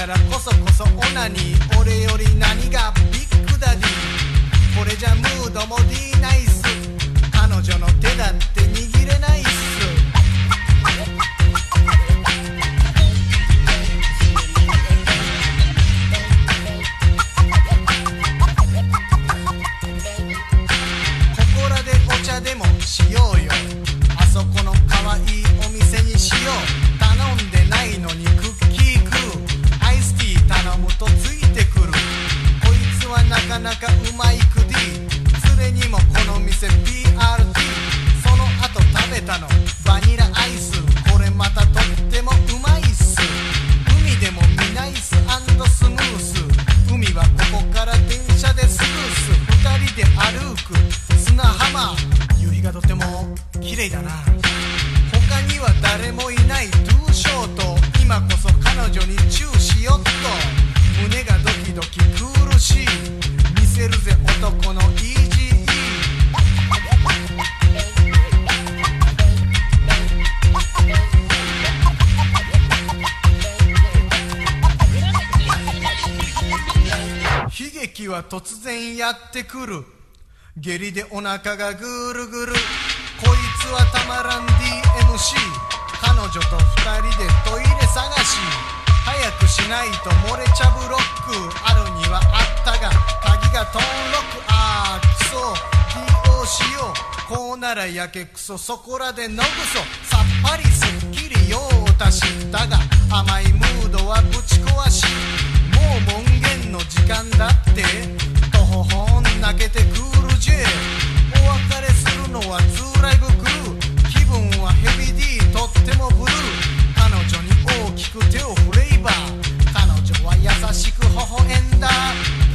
ならこそこそオナニー。俺より何がビッグかなかうまいクディ連れにもこの店 PRT その後食べたの。バニラアイス。これまたとってもうまいっす。海でも見ないススムース。海はここから電車ですぐす。二人で歩く。砂浜。夕日がとても綺麗だな。ぜ男の EGE 悲劇は突然やってくる。下痢でお腹がぐるぐる。こいつはたまらん DMC 彼女と二人でトイレ探し。早くしないと漏れちゃブならやけくそそこらでのぐそさっぱりすっきり用を足しだが甘いムードはぶち壊しもう門限の時間だってとほほん泣けてクールェお別れするのは2ライブクルー気分はヘビ D とってもブルー彼女に大きく手を振れば彼女は優しく微笑んだ。